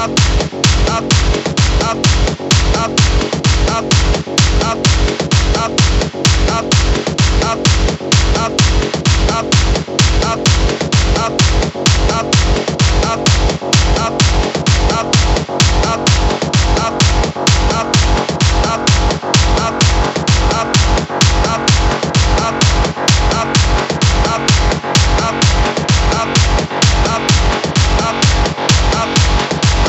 up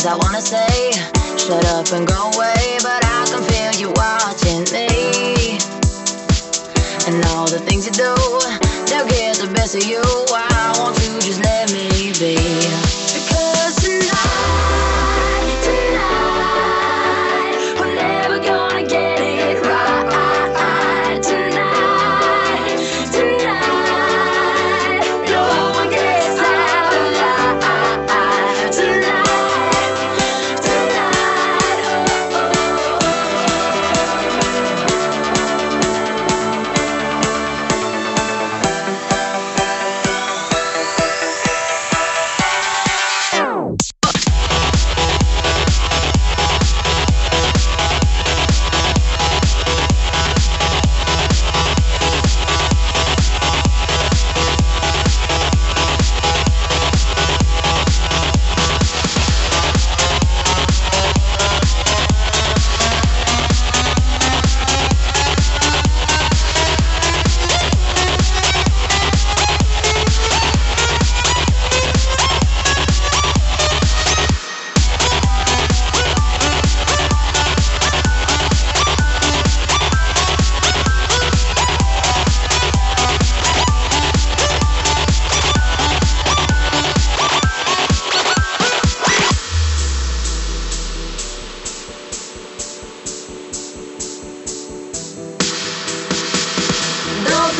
Sometimes I wanna say, shut up and go away, but I can feel you watching me. And all the things you do, they'll get the best of you. Why won't you just let me be?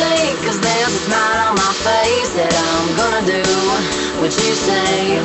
say Cause there's a smile on my face that I'm gonna do. What you say